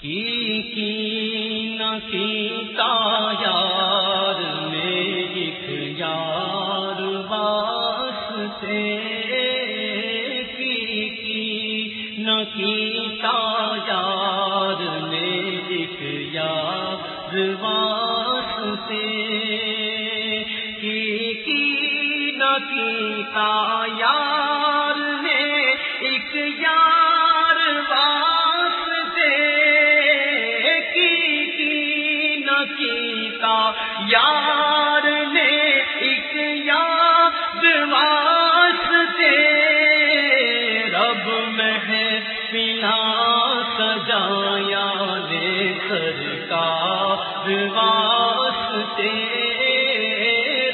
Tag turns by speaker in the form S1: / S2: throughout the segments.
S1: کی کی نہ کیتا یار میں ایک یار واسطے؟ کی کی نہ کیتا یار میں ایک یار واسطے؟ کی کی نہ کیتا یار یار نے ایک یاد واسطے رب میں ہے پلا سجایا نے سرکار واسطے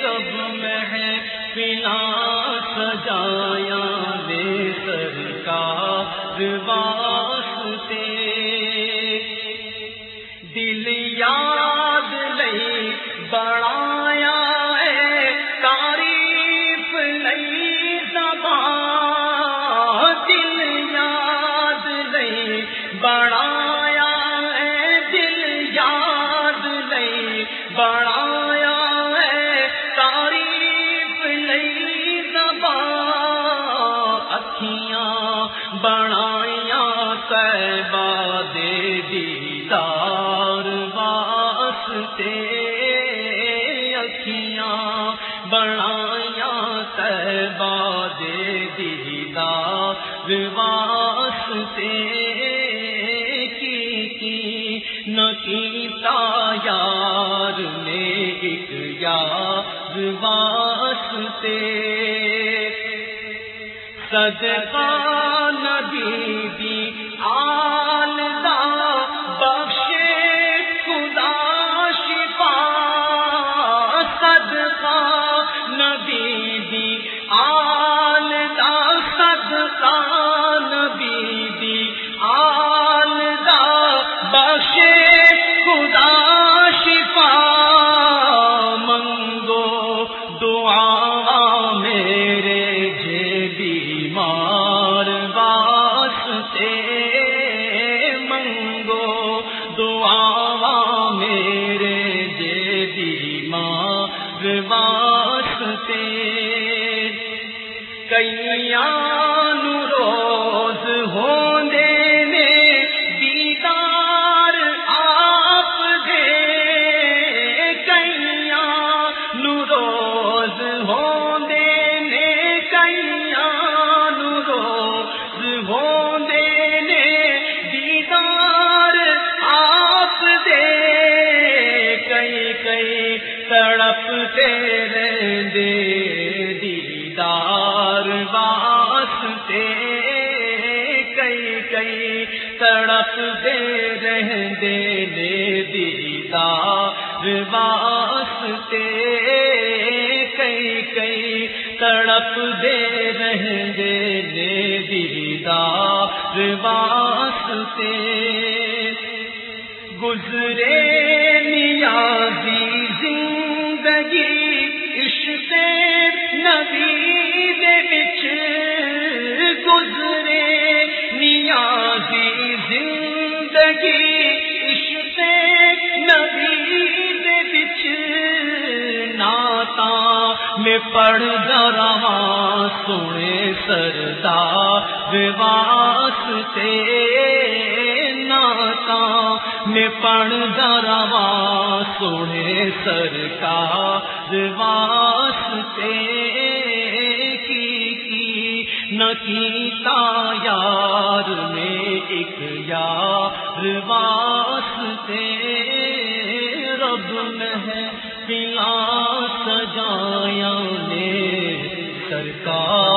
S1: رب میں ہے پلا سجایا نے سرکار واسطے لئی بڑایا ہے، تعریف لئی زبان۔ اکھیاں بڑائیاں صحبہ دے دیدار واسطے۔ اکھیاں بڑائیاں صحبہ دے دیدار واسطے۔ کی کی نہ یار ایک یاد واسطے۔ صدقہ نبی دی سے منگو دعا میرے جے بیمار واسطے کئیان تڑپتے رہندے دیدار، واسطے کئی کئی تڑپ دے رہندے نے دیدار، واسطے کئی کئی تڑپ دے رہندے نے دیدار، واسطے گزرے نیازی زندگی میں پڑھ رواں سونے سردار واسطے ناتا میں پڑھ رواں سونے سرکار، واسطے کی کی؟ نہ کیتا یار میں ایک یار، واسطے رب میں پلا سجایا نے سرکار۔